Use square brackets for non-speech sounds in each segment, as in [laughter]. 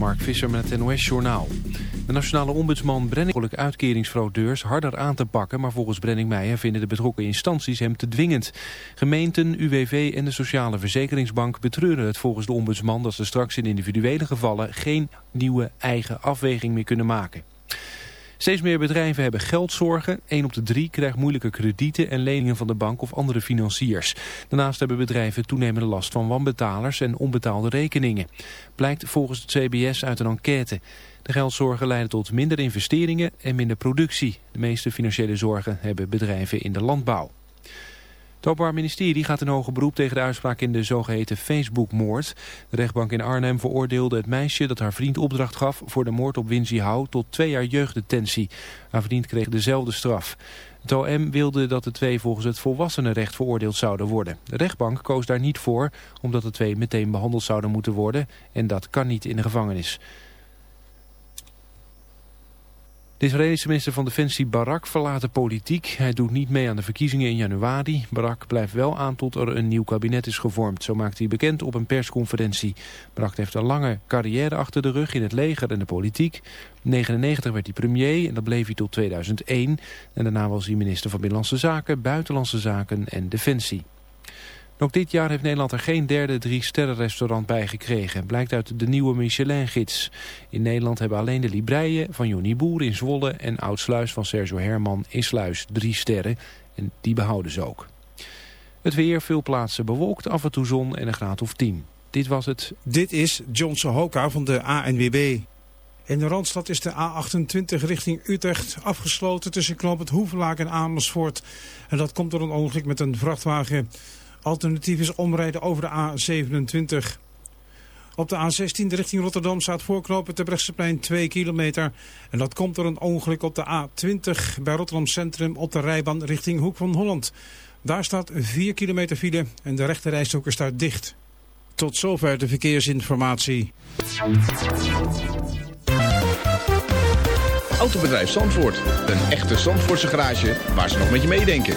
Mark Visser met het NOS-journaal. De nationale ombudsman Brenning uitkeringsfraudeurs harder aan te pakken... maar volgens Brenning Meijer vinden de betrokken instanties hem te dwingend. Gemeenten, UWV en de Sociale Verzekeringsbank betreuren het volgens de ombudsman... dat ze straks in individuele gevallen geen nieuwe eigen afweging meer kunnen maken. Steeds meer bedrijven hebben geldzorgen. 1 op de drie krijgt moeilijke kredieten en leningen van de bank of andere financiers. Daarnaast hebben bedrijven toenemende last van wanbetalers en onbetaalde rekeningen. Blijkt volgens het CBS uit een enquête. De geldzorgen leiden tot minder investeringen en minder productie. De meeste financiële zorgen hebben bedrijven in de landbouw. Het Openbaar Ministerie gaat in hoger beroep tegen de uitspraak in de zogeheten Facebook-moord. De rechtbank in Arnhem veroordeelde het meisje dat haar vriend opdracht gaf voor de moord op Winsie Hou tot twee jaar jeugddetentie. Haar vriend kreeg dezelfde straf. Het OM wilde dat de twee volgens het volwassenenrecht veroordeeld zouden worden. De rechtbank koos daar niet voor, omdat de twee meteen behandeld zouden moeten worden en dat kan niet in de gevangenis. De Israëlische minister van Defensie Barak verlaat de politiek. Hij doet niet mee aan de verkiezingen in januari. Barak blijft wel aan tot er een nieuw kabinet is gevormd. Zo maakt hij bekend op een persconferentie. Barak heeft een lange carrière achter de rug in het leger en de politiek. In 1999 werd hij premier en dat bleef hij tot 2001. En daarna was hij minister van Binnenlandse Zaken, Buitenlandse Zaken en Defensie. Ook dit jaar heeft Nederland er geen derde drie-sterren-restaurant bij gekregen. Blijkt uit de nieuwe Michelin-gids. In Nederland hebben alleen de Libreien van Johnny Boer in Zwolle... en Oudsluis van Sergio Herman in Sluis drie sterren. En die behouden ze ook. Het weer, veel plaatsen bewolkt, af en toe zon en een graad of 10. Dit was het. Dit is John Sohoka van de ANWB. In de Randstad is de A28 richting Utrecht afgesloten tussen Knoop het Hoevelaak en Amersfoort. En dat komt door een ongeluk met een vrachtwagen... Alternatief is omrijden over de A27. Op de A16 richting Rotterdam staat voorknopen te Brechtseplein 2 kilometer. En dat komt door een ongeluk op de A20 bij Rotterdam Centrum op de rijbaan richting Hoek van Holland. Daar staat 4 kilometer file en de rechte rijstok is daar dicht. Tot zover de verkeersinformatie. Autobedrijf Zandvoort. Een echte Zandvoortse garage waar ze nog met je meedenken.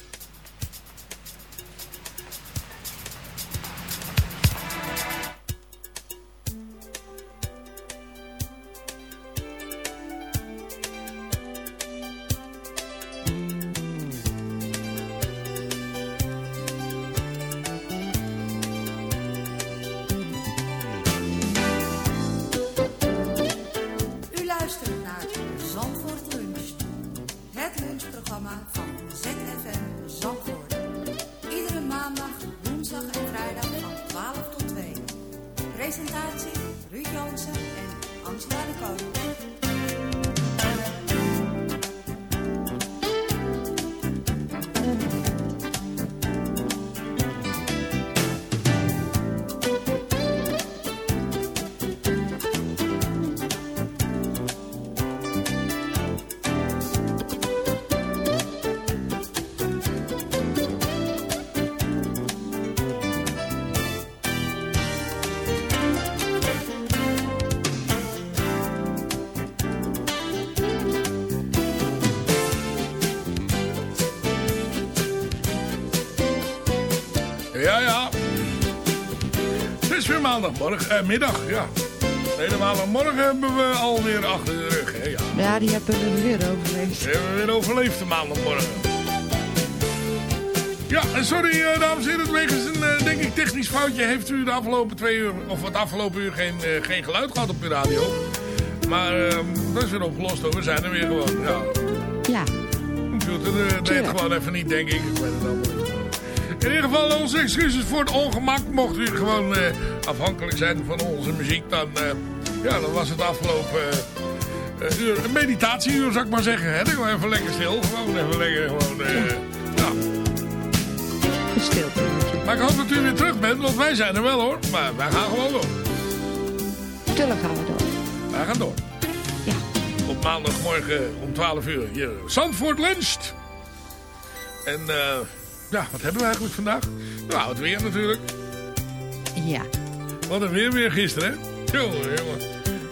Eh, middag, ja. De hele maandagmorgen hebben we alweer achter de rug, hè, ja. Ja, die hebben we weer overleefd. We hebben weer overleefd de maandagmorgen. Ja, sorry eh, dames en heren, wegens een eh, denk ik technisch foutje heeft u de afgelopen twee uur, of het afgelopen uur geen, geen geluid gehad op uw radio. Maar ehm, dat is weer opgelost hoor, we zijn er weer gewoon. Ja, Ja, de computer deed het gewoon even niet denk ik, ik weet het allemaal niet. In ieder geval onze excuses voor het ongemak. Mocht u gewoon afhankelijk zijn van onze muziek, dan, eh, ja, dan was het afgelopen eh, eh, uur, een meditatieuur zou ik maar zeggen. Hè? Gewoon even lekker stil, gewoon even lekker, gewoon, ja. een stilte. Maar ik hoop dat u weer terug bent, want wij zijn er wel hoor. Maar wij gaan gewoon door. Tuurlijk gaan we door. Wij gaan door. Ja. Op maandagmorgen om 12 uur. Hier, Zandvoort luncht. En ja, wat hebben we eigenlijk vandaag? Nou, het weer natuurlijk. Ja. Wat een weer weer gisteren, hè? Jongen, jongen.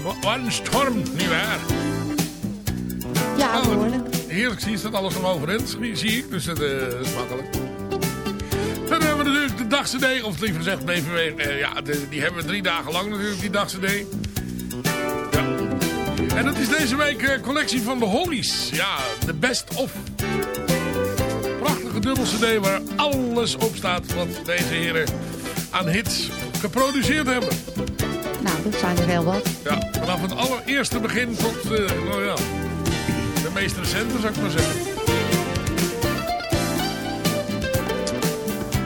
Wat een storm, nietwaar? Ja, Nou. Heerlijk zie je dat alles nog overeind, zie zie ik. Dus dat eh, is makkelijk. Verder hebben we natuurlijk de dagcd, of liever gezegd, BVW. eh, ja, de- die hebben we drie dagen lang natuurlijk, die dagcd. Ja. En dat is deze week eh, collectie van de Hollies. Ja, de best of. Prachtige dubbel cd waar alles op staat wat deze heren aan hits geproduceerd hebben. Nou, dat zijn er heel wat. Ja, vanaf het allereerste begin tot, eh, nou ja, de meest recente zou ik maar zeggen.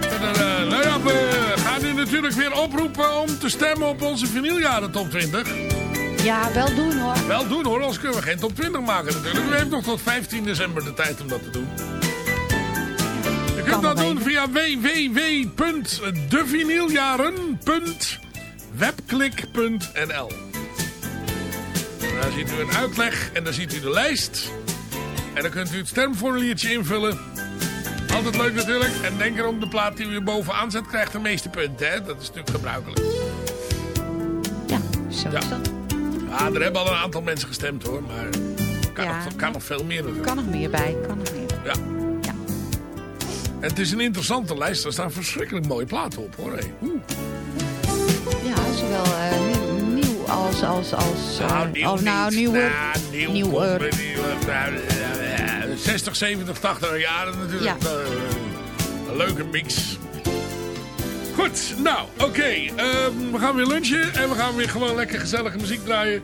En, eh, nou ja, we gaan u natuurlijk weer oproepen om te stemmen op onze vinyljaren top 20. Ja, wel doen hoor. Wel doen hoor, anders kunnen we geen top 20 maken natuurlijk. We hebben nog tot 15 december de tijd om dat te doen. Kan dat doen via www.devinyljaren.webklik.nl Daar ziet u een uitleg en dan ziet u de lijst. En dan kunt u het stemformuliertje invullen. Altijd leuk natuurlijk. En denk erom, de plaat die u bovenaan zet krijgt de meeste punten. Hè? Dat is natuurlijk gebruikelijk. Ja, zo Ja. is dat. Ja, er hebben al een aantal mensen gestemd hoor. Maar kan, Ja. nog, kan nog veel meer natuurlijk. Kan nog meer bij, kan nog meer bij. Ja. Het is een interessante lijst. Er staan verschrikkelijk mooie platen op hoor. Hey. Ja, zowel eh, nieuw, als... als, als oh, nou. Nou, nieuw, nieuw, komt eh, er, nieuw, nou, eh, eh, 60, 70, 80 jaren natuurlijk. Ja. Eh, een leuke mix. Goed, nou, oké. ehm, we gaan weer lunchen en we gaan weer gewoon lekker gezellige muziek draaien.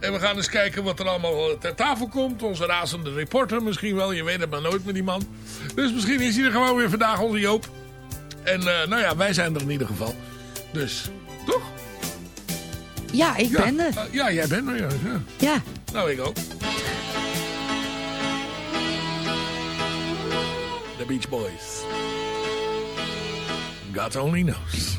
En we gaan eens kijken wat er allemaal ter tafel komt. Onze razende reporter misschien wel. Je weet het maar nooit met die man. Dus misschien is hij er gewoon weer vandaag, onze Joop. En eh, nou ja, wij zijn er in ieder geval. Dus, toch? Ja, ik Ja, ben er. eh, ja, jij bent er, ja. ja. Ja. Nou, ik ook. The Beach Boys. God only knows.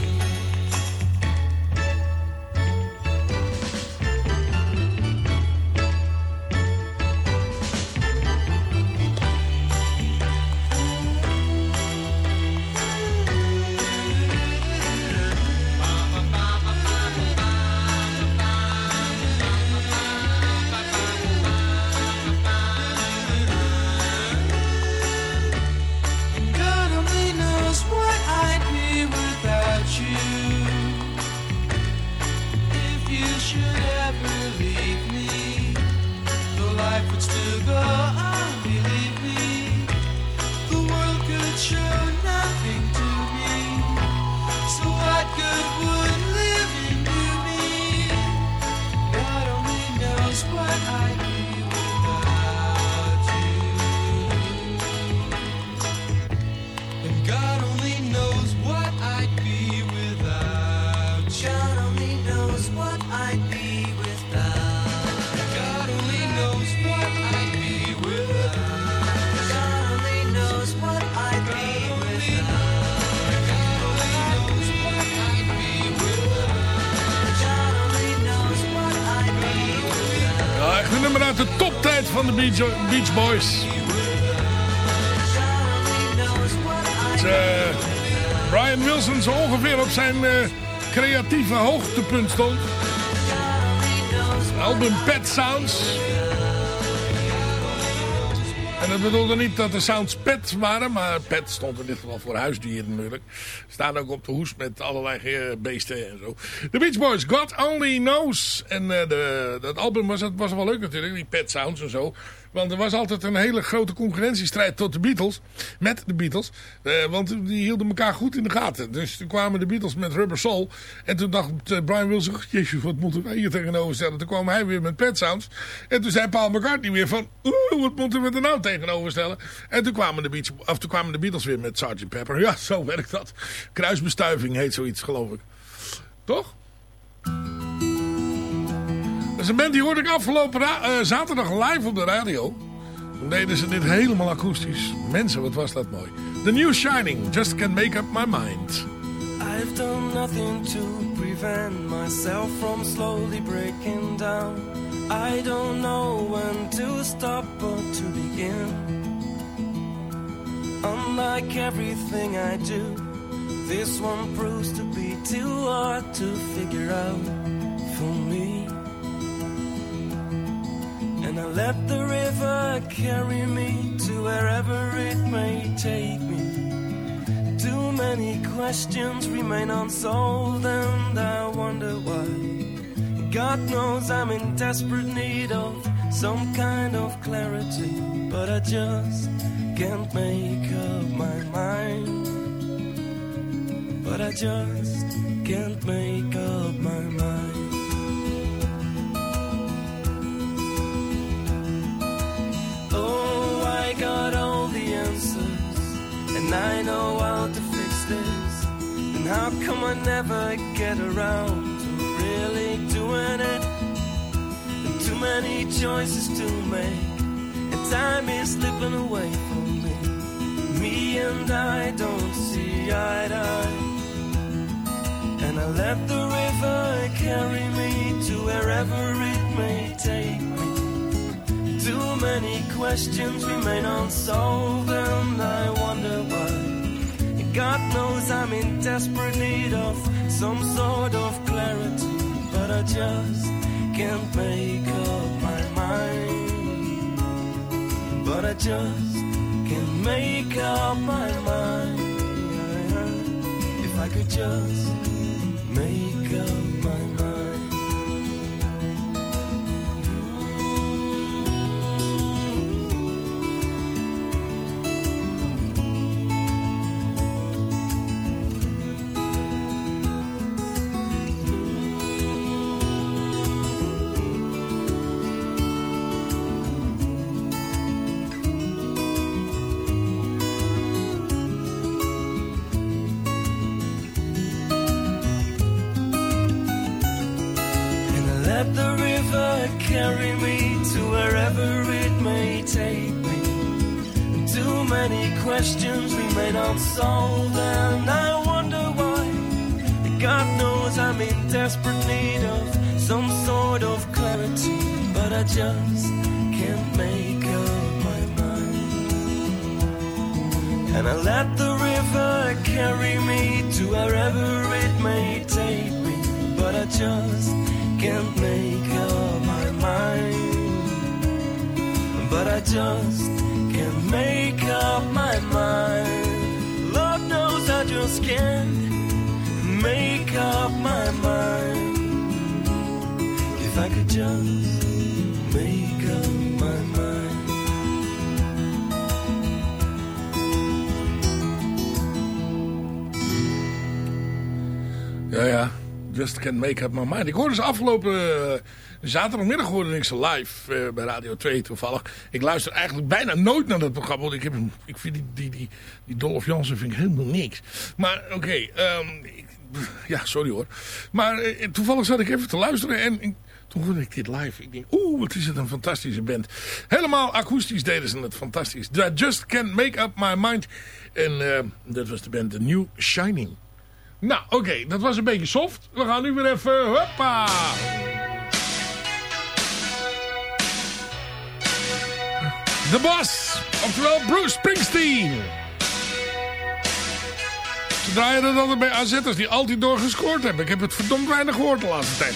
Zijn eh, creatieve hoogtepunt stond. Album Pet Sounds. En dat bedoelde niet dat de sounds pet waren, maar pet stond in dit geval voor huisdieren natuurlijk. Staan ook op de hoes met allerlei eh, beesten en zo. The Beach Boys, God Only Knows. En uh, de, dat album was, was wel leuk natuurlijk, die pet sounds en zo. Want er was altijd een hele grote concurrentiestrijd tot de Beatles. Met de Beatles. Uh, want die hielden elkaar goed in de gaten. Dus toen kwamen de Beatles met Rubber Soul. En toen dacht Brian Wilson, jezus, wat moeten wij hier tegenover stellen? Toen kwam hij weer met Pet Sounds. En toen zei Paul McCartney weer van, oeh, wat moeten we er nou tegenover stellen? En toen kwamen de, Beach, of toen kwamen de Beatles weer met Sgt. Pepper. Ja, zo werkt dat. Kruisbestuiving heet zoiets, geloof ik. Toch? Is band die hoorde ik afgelopen uh, zaterdag live op de radio. Toen deden ze dit helemaal akoestisch. Mensen, wat was dat mooi. The New Shining, Just Can't Make Up My Mind. I've done nothing to prevent myself from slowly breaking down. I don't know when to stop or to begin. Unlike everything I do, this one proves to be too hard to figure out let the river carry me to wherever it may take me. Too many questions remain unsolved, and I wonder why. God knows I'm in desperate need of some kind of clarity, but I just can't make up my mind. But I just can't make up my mind. Got all the answers, and I know how to fix this. And how come I never get around to really doing it? And too many choices to make, and time is slipping away from me. Me and I don't see eye to eye. And I let the river carry me to wherever it may take me. Too many questions remain unsolved, and I wonder why. God knows I'm in desperate need of some sort of clarity, but I just can't make up my mind. But I just can't make up my mind. If I could just make up my mind. Make up my mind. Ik hoorde ze afgelopen uh, zaterdagmiddag hoorde ik live uh, bij Radio 2 toevallig. Ik luister eigenlijk bijna nooit naar dat programma. Want ik, heb, ik vind die, die, die, Dolph Jansen vind ik helemaal niks. Maar oké, ehm, ja, sorry hoor. Maar eh, toevallig zat ik even te luisteren en... toen hoorde ik dit live. Ik denk, oeh, wat is het een fantastische band. Helemaal akoestisch deden ze het fantastisch. I just can't make up my mind. En eh, dat was de band The New Shining. Nou, oké, dat was een beetje soft. We gaan nu weer even... Hoppa! De Bas, oftewel Bruce Springsteen. Zodra je er dan bij AZ'ers die altijd doorgescoord hebben. Ik heb het verdomd weinig gehoord de laatste tijd.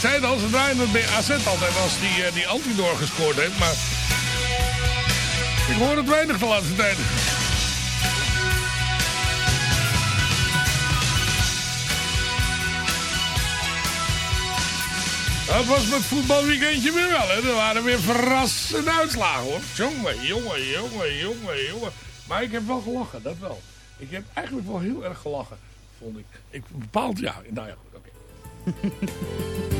Zei al, ze draaien bij AZ altijd als die, eh, die Altidor gescoord heeft. Maar ik hoor het weinig de laatste tijd. Dat was met voetbalweekendje weer wel, hè. Er waren weer verrassende uitslagen, hoor. Jongen, jongen, jongen, jongen, jongen. Maar ik heb wel gelachen, dat wel. Ik heb eigenlijk wel heel erg gelachen, vond ik. Ik bepaald, ja. Nou ja, goed, oké. [laughs]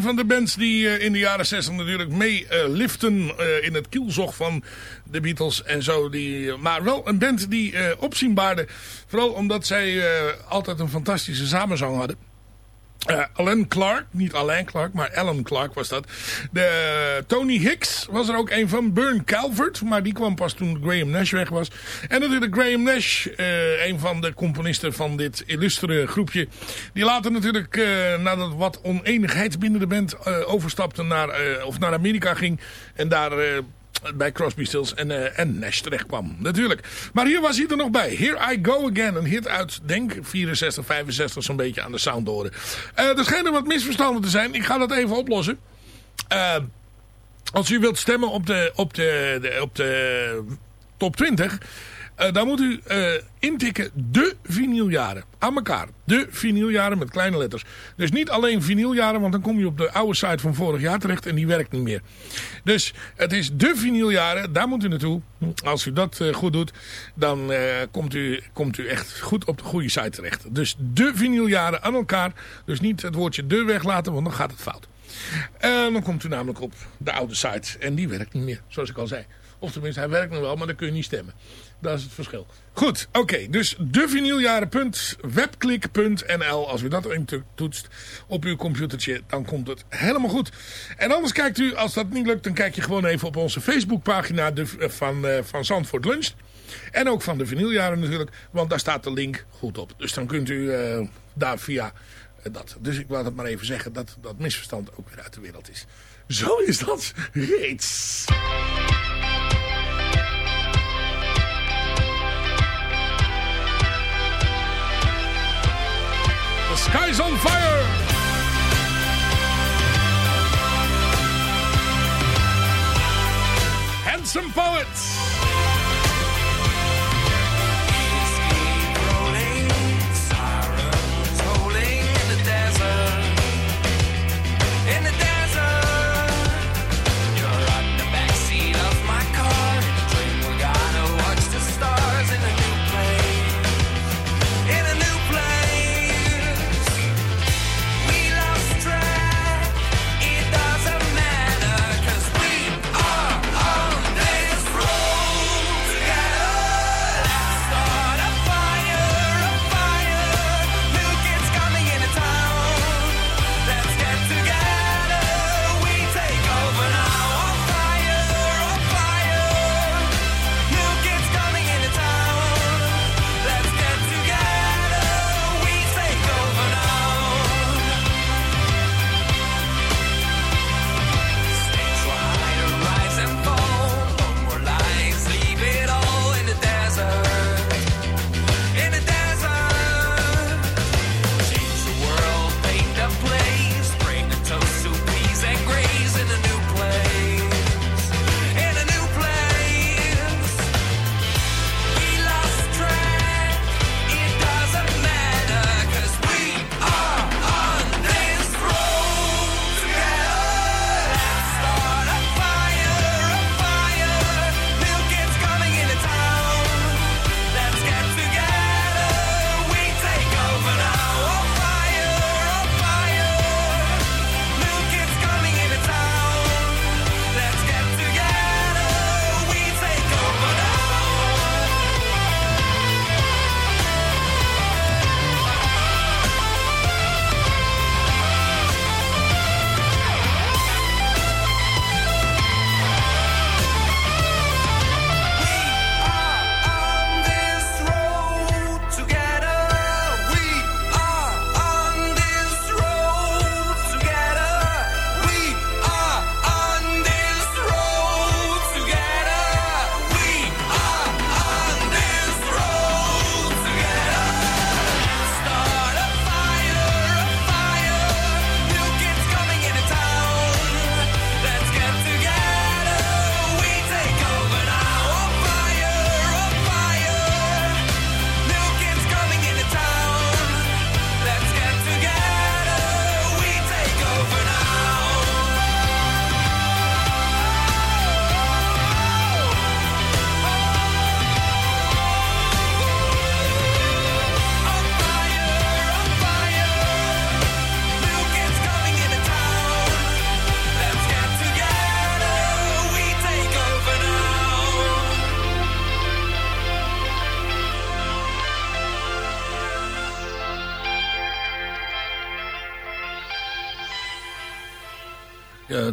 Van de bands die eh, in de jaren 60 natuurlijk mee eh, eh, in het kielzog van de Beatles en zo. Die, maar wel een band die eh opzien baarde. Vooral omdat zij altijd een fantastische samenzang hadden. Eh, Alan Clark, niet Alain Clark, maar Alan Clark was dat. De, Tony Hicks was er ook een van. Burn Calvert, maar die kwam pas toen Graham Nash weg was. En natuurlijk Graham Nash, eh, een van de componisten van dit illustere groepje. Die later natuurlijk, eh, nadat wat oneenigheid binnen de band eh, overstapte naar, eh, of naar Amerika ging. En daar... bij Crosby, Stills en, eh, en Nash terecht kwam. Natuurlijk. Maar hier was hij er nog bij. Here I Go Again. Een hit uit, denk 64, 65 zo'n beetje aan de sound horen. Eh er schijnen wat misverstanden te zijn. Ik ga dat even oplossen. Eh, als u wilt stemmen op de, op de, de- op de top 20... eh, dan moet u eh, intikken de vinyljaren. Aan elkaar. De vinyljaren met kleine letters. Dus niet alleen vinyljaren, want dan kom je op de oude site van vorig jaar terecht en die werkt niet meer. Dus het is de vinyljaren, daar moet u naartoe. Als u dat eh, goed doet, dan komt, u, komt u echt goed op de goede site terecht. Dus de vinyljaren aan elkaar. Dus niet het woordje de weglaten, want dan gaat het fout. Dan komt u namelijk op de oude site. En die werkt niet meer, zoals ik al zei. Of tenminste, hij werkt nog wel, maar dan kun je niet stemmen. Dat is het verschil. Goed, oké. dus devinyljaren.webklik.nl Als u dat toetst op uw computertje, dan komt het helemaal goed. En anders kijkt u, als dat niet lukt, dan kijk je gewoon even op onze Facebookpagina de, van, eh, van Zandvoort Lunch. En ook van de vinyljaren natuurlijk, want daar staat de link goed op. Dus dan kunt u eh, daar via eh, dat. Dus ik laat het maar even zeggen dat dat misverstand ook weer uit de wereld is. Zo is dat reeds. Sky's on fire! Handsome poets!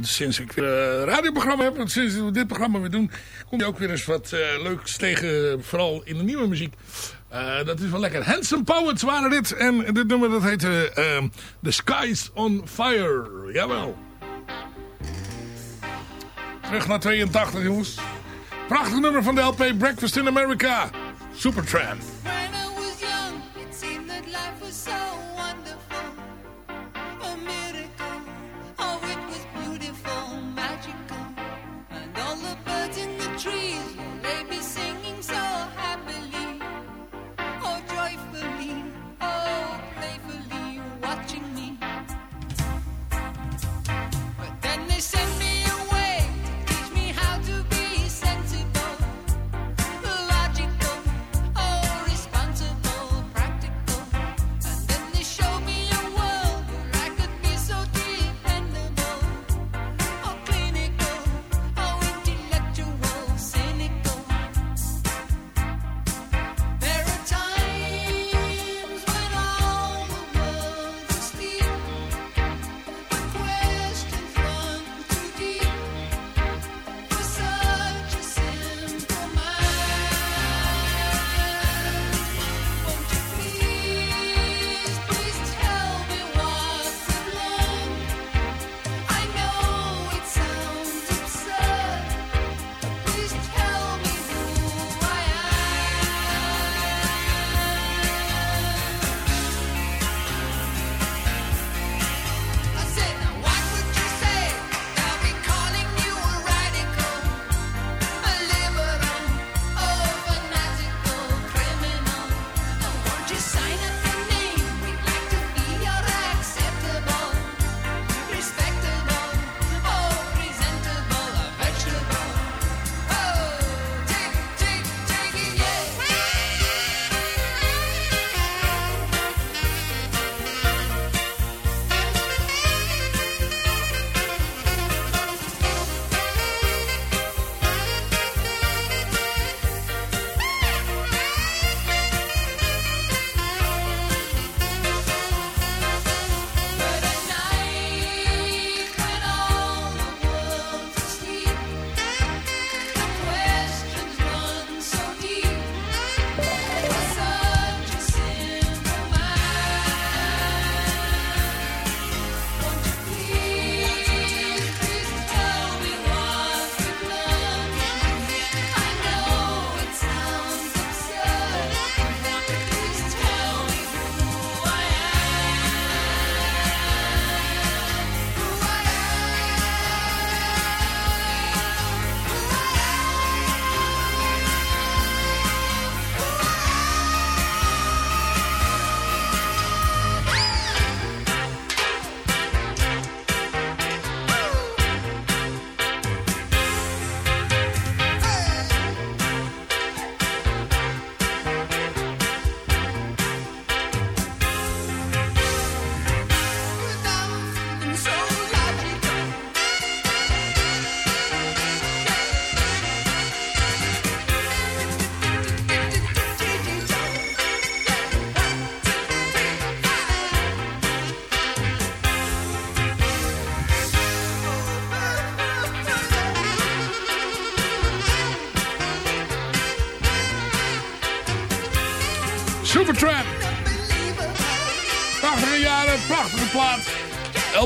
Sinds ik weer een radioprogramma heb, en sinds we dit programma weer doen, kom je ook weer eens wat eh, leuks tegen, vooral in de nieuwe muziek. Eh, dat is wel lekker. Handsome Poets waren dit. En dit nummer dat heette eh, The Skies on Fire. Jawel. Terug naar 82 jongens. Prachtig nummer van de LP Breakfast in America. Supertramp.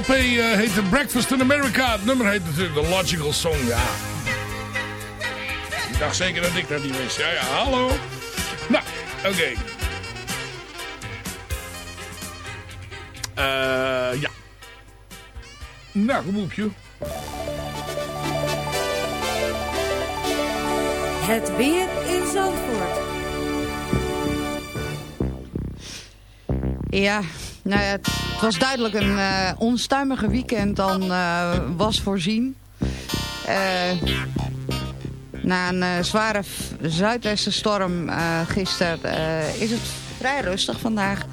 LP eh, heet The Breakfast in America. Het nummer heet natuurlijk The Logical Song, ja. Ik dacht zeker dat ik dat niet wist. Ja, ja, hallo. Nou, oké. Eh, ja. Nou, kom op, joh. Het weer in Zandvoort. Ja, nou ja, het was duidelijk een eh, onstuimige weekend dan eh, was voorzien. Eh, na een zware zuidwestenstorm gisteren is het vrij rustig vandaag.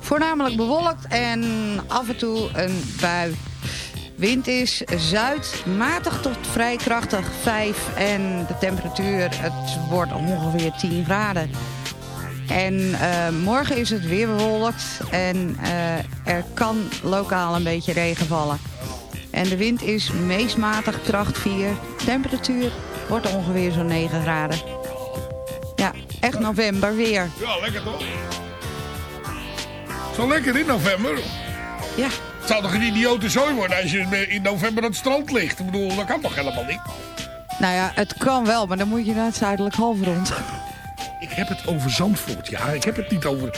Voornamelijk bewolkt en af en toe een bui. Wind is zuid, matig tot vrij krachtig 5 en de temperatuur, het wordt ongeveer 10 graden. En eh, morgen is het weer bewolkt en eh, er kan lokaal een beetje regen vallen. En de wind is meest matig, kracht 4. Temperatuur wordt ongeveer zo'n 9 graden. Ja, echt november weer. Ja, lekker toch? Zo lekker in november. Ja, Het zou toch een idiote zooi worden als je in november aan het strand ligt. Ik bedoel, dat kan toch helemaal niet? nou ja, het kan wel, maar dan moet je naar het zuidelijk halfrond. Ik heb het over Zandvoort, ja. Ik heb het niet over...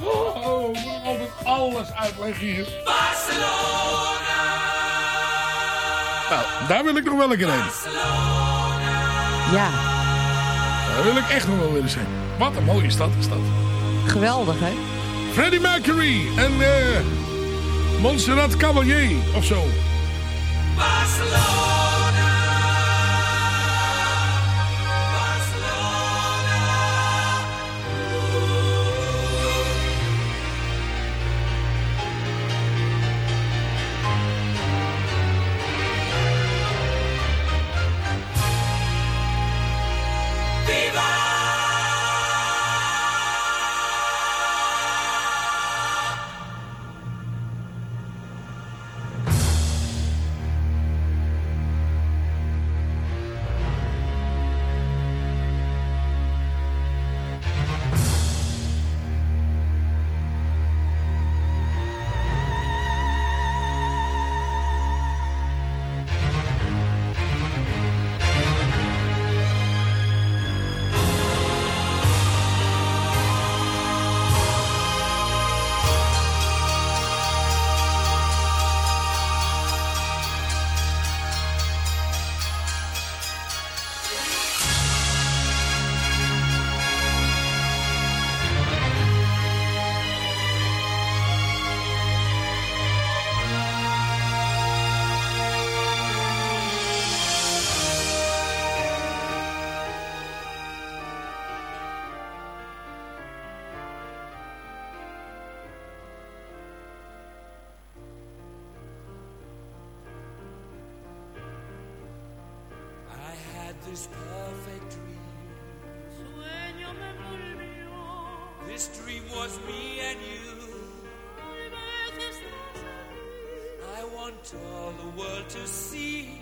Oh, oh altijd alles uitleggen hier. Barcelona! Nou, daar wil ik nog wel een keer heen. Ja, Daar wil ik echt nog wel willen zijn. Wat een mooie stad is dat. geweldig hè? Freddie Mercury en eh Montserrat Caballé of zo. I this perfect dream. This dream was me and you. I want all the world to see.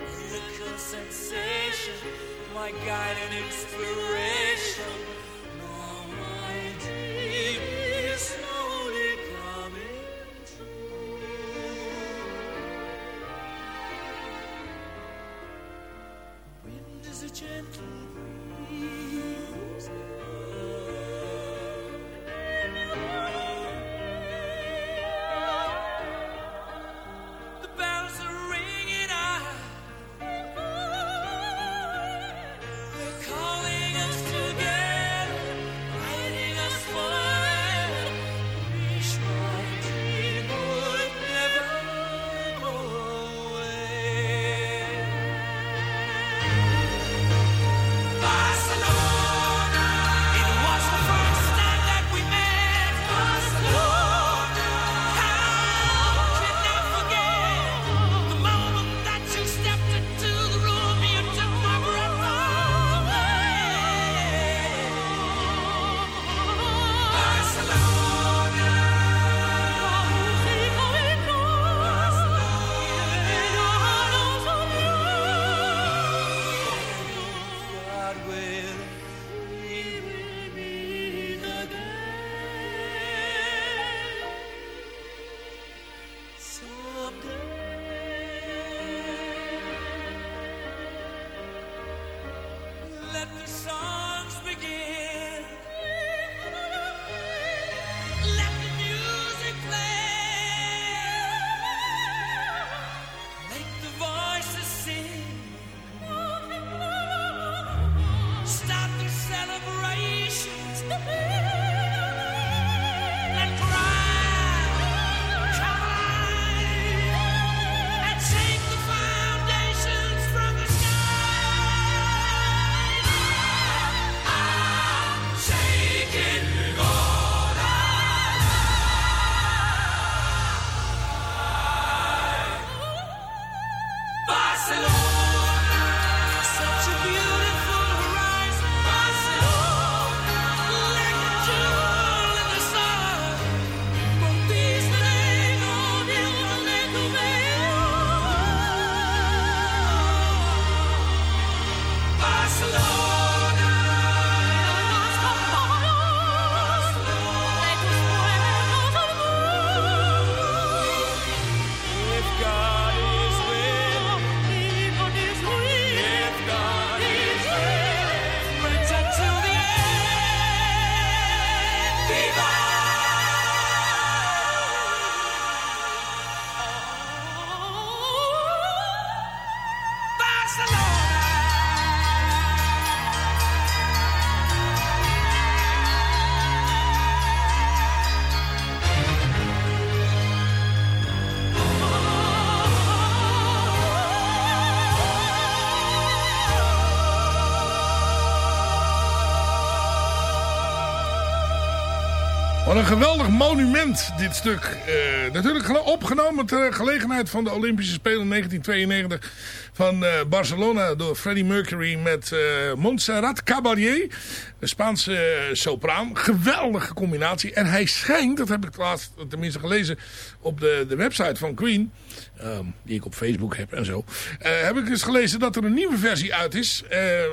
Miracle sensation, my guide and inspiration. Wat een geweldig monument, dit stuk. Eh, natuurlijk opgenomen ter gelegenheid van de Olympische Spelen in 1992 van eh, Barcelona door Freddie Mercury met eh, Montserrat Caballé, een Spaanse sopraan. Geweldige combinatie. En hij schijnt, dat heb ik laatst tenminste gelezen op de, de website van Queen, ehm, die ik op Facebook heb en zo, heb ik dus gelezen dat er een nieuwe versie uit is.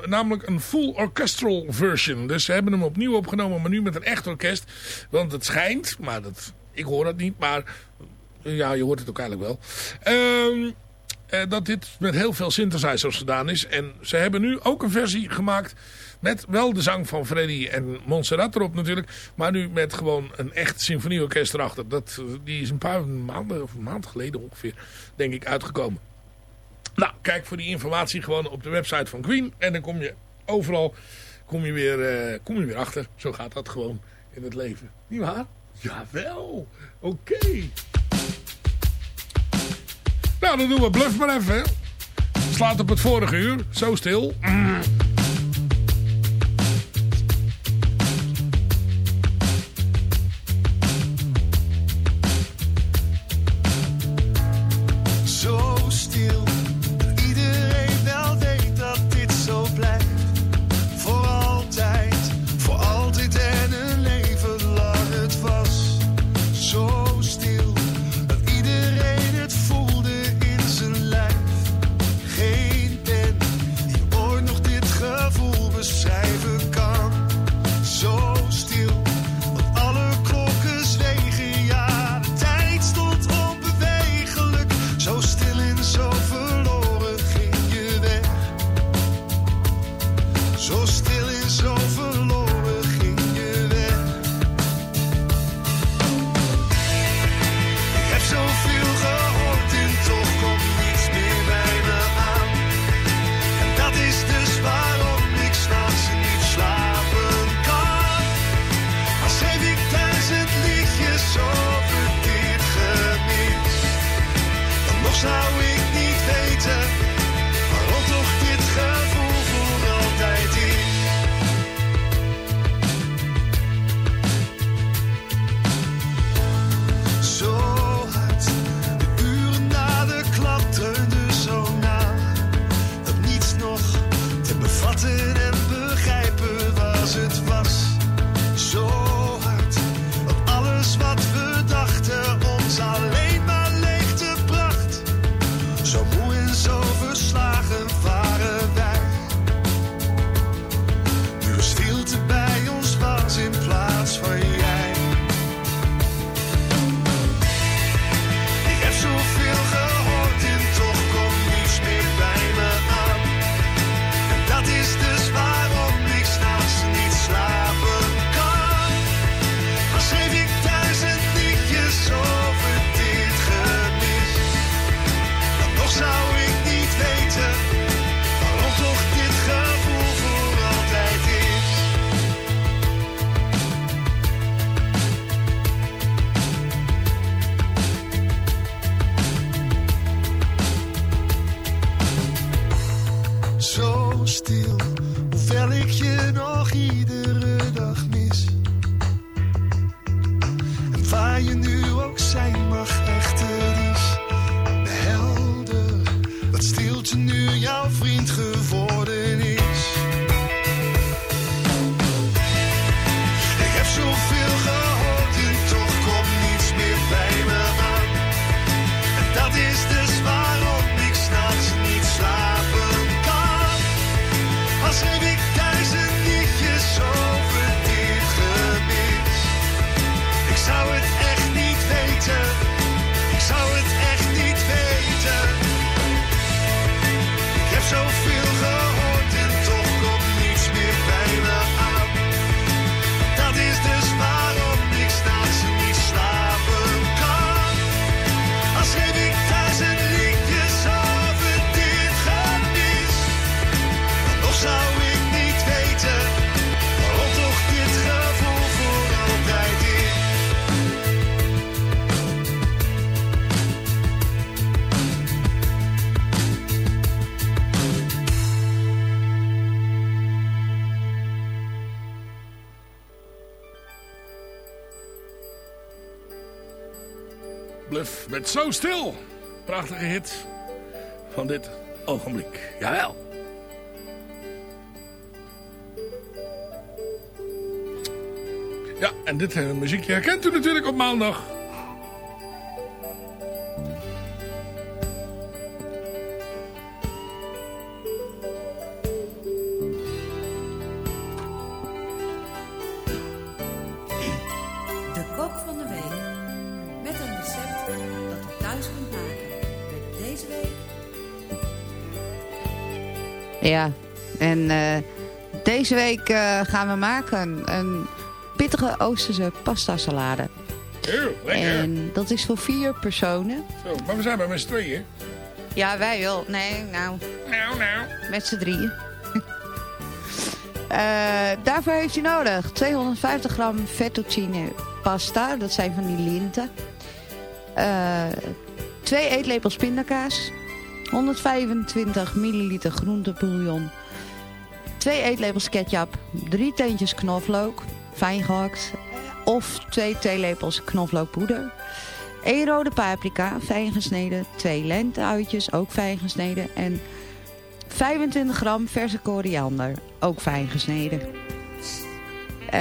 namelijk een full orchestral version. Dus ze hebben hem opnieuw opgenomen, maar nu met een echt orkest. Want het schijnt, maar dat, ik hoor dat niet, maar ja, je hoort het ook eigenlijk wel. Ehm, eh, dat dit met heel veel synthesizers gedaan is. En ze hebben nu ook een versie gemaakt met wel de zang van Freddy en Montserrat erop natuurlijk. Maar nu met gewoon een echt symfonieorkest erachter. Dat, die is een paar maanden of een maand geleden ongeveer, denk ik, uitgekomen. Nou, kijk voor die informatie gewoon op de website van Queen. En dan kom je overal kom je weer, eh, kom je weer achter. Zo gaat dat gewoon in het leven. Niet waar? Jawel. Oké. Nou, dan doen we bluff maar even. Slaat op het vorige uur. Zo stil. Mm. Hit van dit ogenblik. Jawel. Ja, en dit eh, muziekje herkent u natuurlijk op maandag. De kok van de week. Met een recept dat u thuis kunt maken. Ja, en eh, deze week eh, gaan we maken een pittige Oosterse pasta salade. Heel lekker. En dat is voor vier personen. Zo, maar we zijn bij met z'n tweeën. Ja, wij wel. Nee, nou, Nou, nou. met z'n drieën. [laughs] Eh, daarvoor heeft u nodig 250 gram fettuccine pasta. Dat zijn van die linten. Eh, twee eetlepels pindakaas. 125 milliliter groentebouillon. Twee eetlepels ketchup. Drie teentjes knoflook. Fijn gehakt. Of twee theelepels knoflookpoeder. 1 rode paprika, fijn gesneden. Twee lenteuitjes, ook fijn gesneden. En 25 gram verse koriander, ook fijn gesneden. Eh,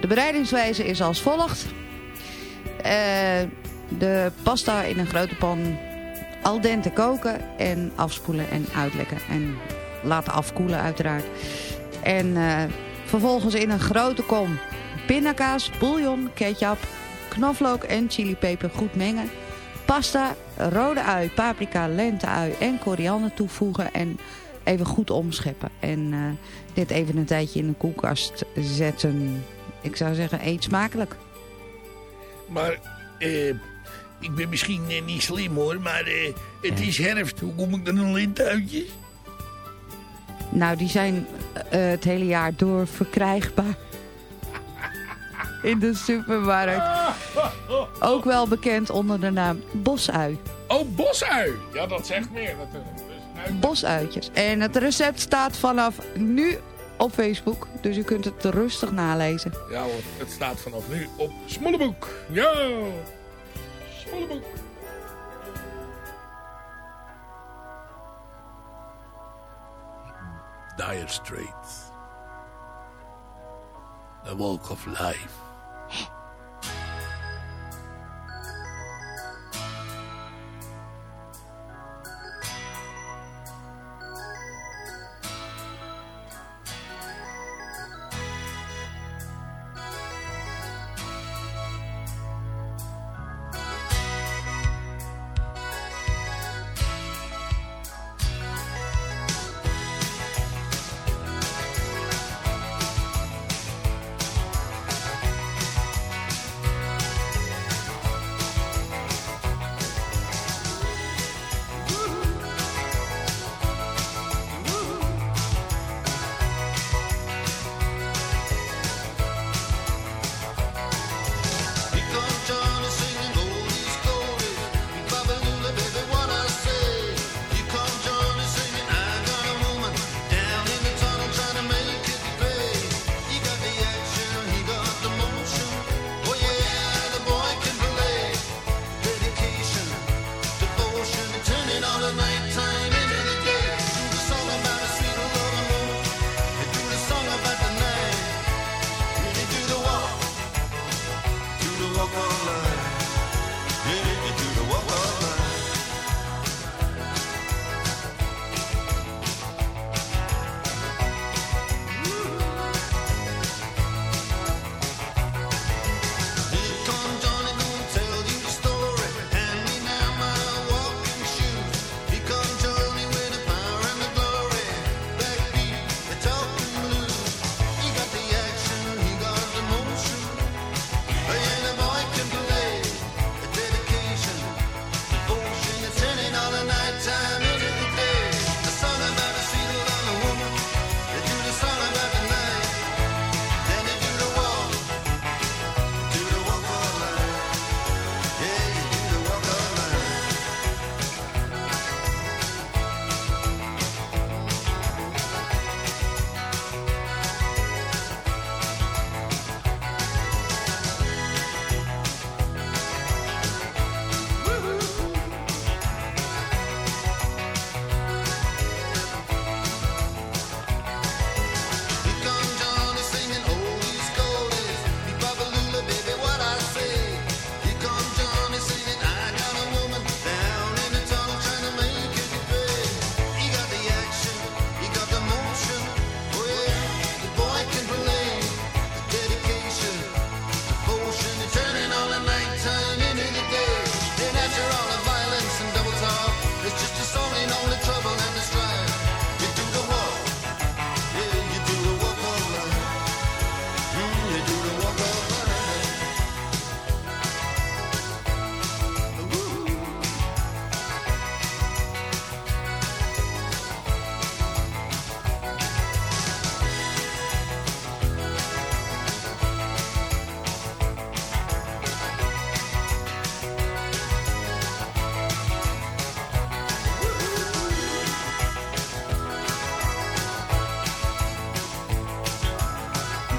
de bereidingswijze is als volgt. Eh, de pasta in een grote pan al dente koken en afspoelen en uitlekken. En laten afkoelen uiteraard. En eh, vervolgens in een grote kom pindakaas, bouillon, ketchup, knoflook en chilipeper goed mengen. Pasta, rode ui, paprika, lenteui en koriander toevoegen en even goed omscheppen. En eh, dit even een tijdje in de koelkast zetten. Ik zou zeggen, eet smakelijk. Maar eh, ik ben misschien eh, niet slim hoor, maar eh, het is herfst. Hoe kom ik dan een lintuitjes? Nou, die zijn eh, het hele jaar door verkrijgbaar. [laughs] In de supermarkt. Ook wel bekend onder de naam bosui. Oh, bosui. Ja, dat zegt meer natuurlijk. Dus, nou, Bosuitjes. En het recept staat vanaf nu op Facebook. Dus u kunt het rustig nalezen. Ja hoor, het staat vanaf nu op Smolleboek. Ja, Smolleboek. Dire Straits. The Walk of Life. [laughs]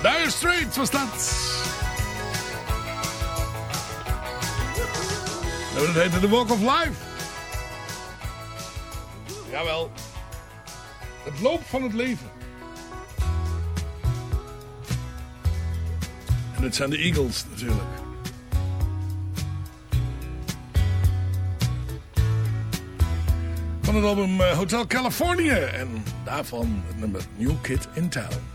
Dire Straits was dat. Dat heette The Walk of Life. Jawel. Het loop van het leven. En het zijn de Eagles natuurlijk. Van het album eh, Hotel California. En daarvan het nummer New Kid in Town.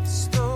left story.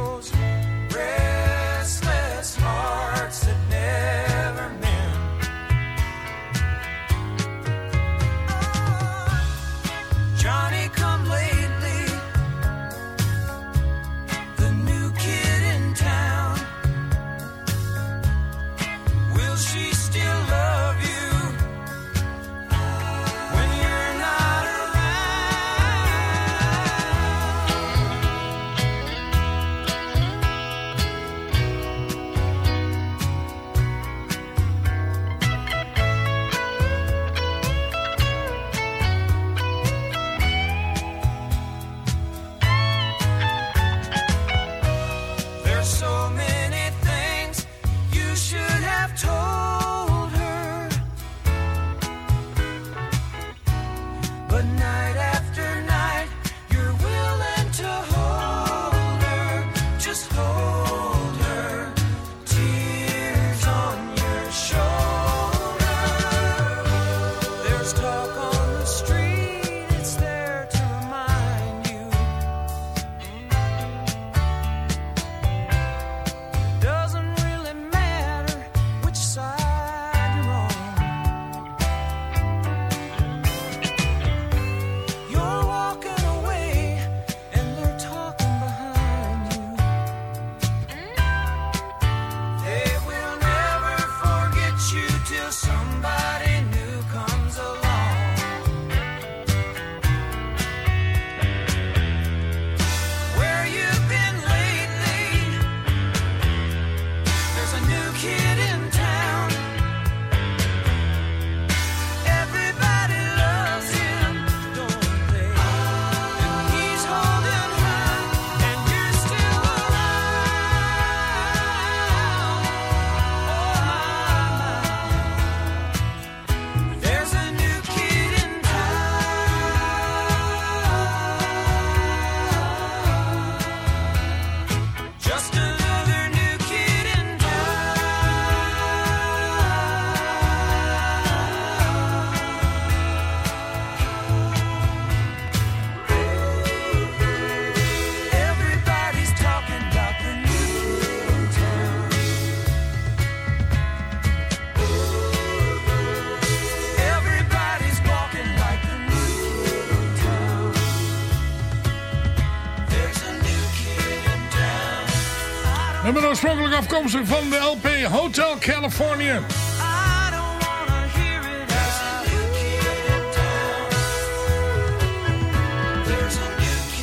oorspronkelijk afkomstig van de LP Hotel California.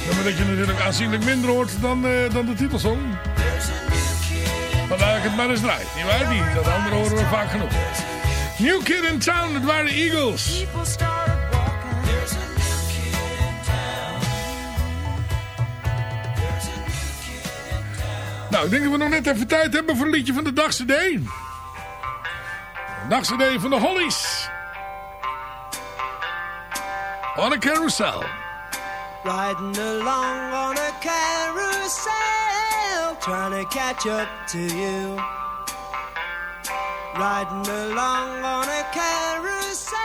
Nummer dat je natuurlijk aanzienlijk minder hoort dan, uh, dan de titelsong. Vandaar ik het maar eens draait. Die waar? Die, dat andere horen we vaak genoeg. New Kid in Town, dat waren de Eagles. Nou, ik denk dat we nog net even tijd hebben voor een liedje van de dagse D. Dagse D van de Hollies. On a carousel. Riding along on a carousel, trying to catch up to you. Riding along on a carousel,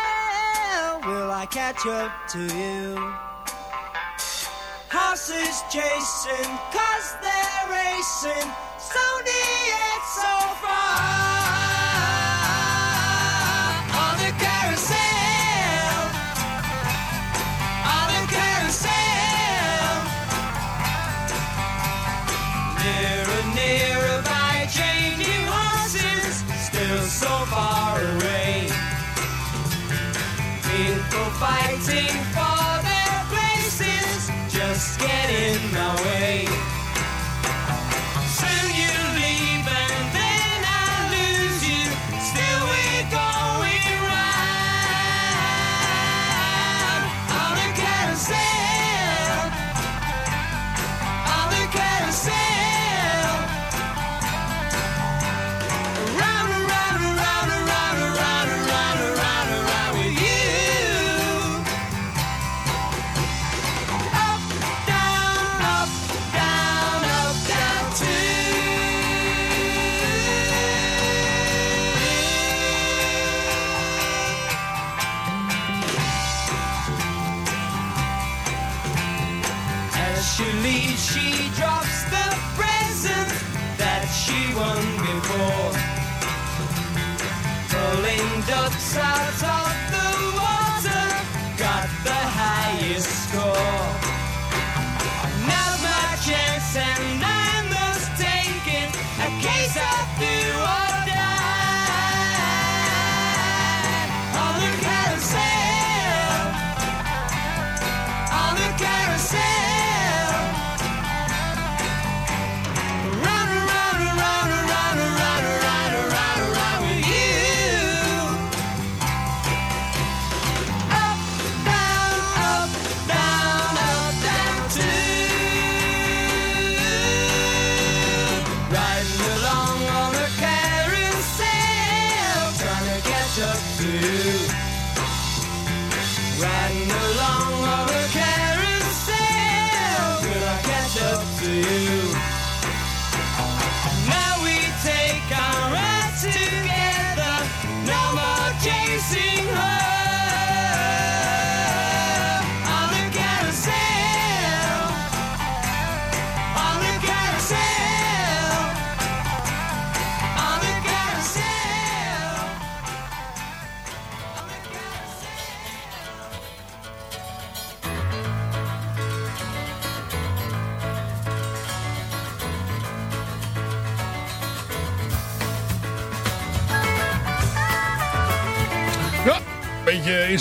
will I catch up to you? Horses chasing, cause they're racing, so near yet so far. On a carousel, on a carousel. Nearer, nearer by changing horses, still so far away. People fighting for their places, just get in my way.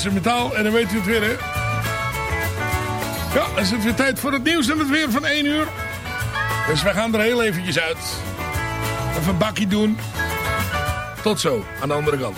Instrumentaal en dan weet u het weer, hè. Ja, dan is het weer tijd voor het nieuws en het weer van 1 uur. Dus wij gaan er heel eventjes uit. Even een bakkie doen. Tot zo, aan de andere kant.